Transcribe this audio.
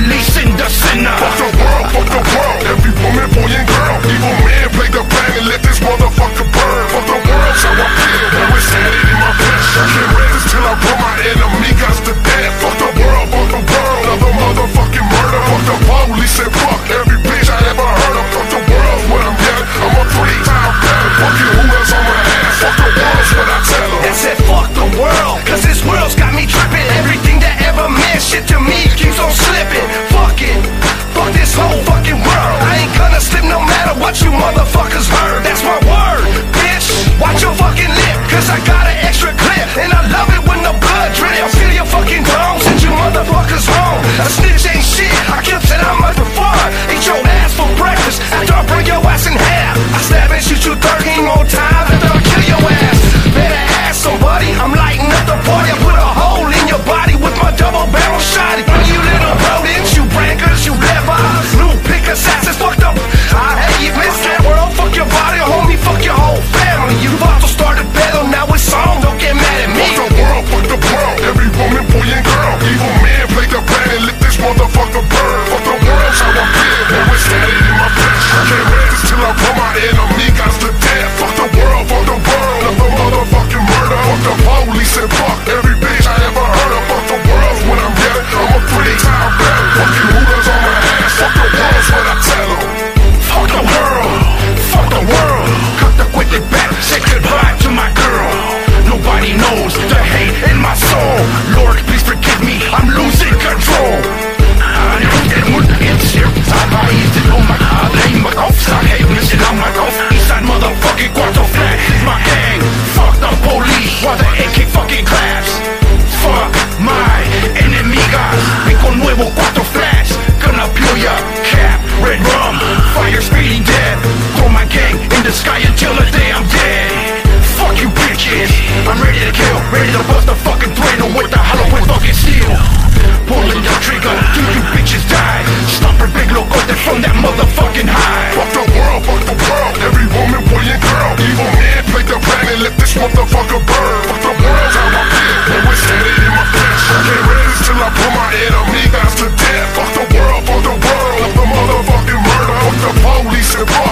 release kids I'm ready to kill, ready to bust a fucking twaddle with the hollow and fucking steel. Pulling the trigger do you bitches die. Stomper big Lokote from that motherfucking high. Fuck the world, fuck the world, every woman, boy and girl. Evil man, play the plan and let this motherfucker burn. Fuck the world, how I feel, and we're standing in my flesh. Can't rest till I put my enemy guys to death. Fuck the world, fuck the world, the motherfucking murder. Fuck the police and fuck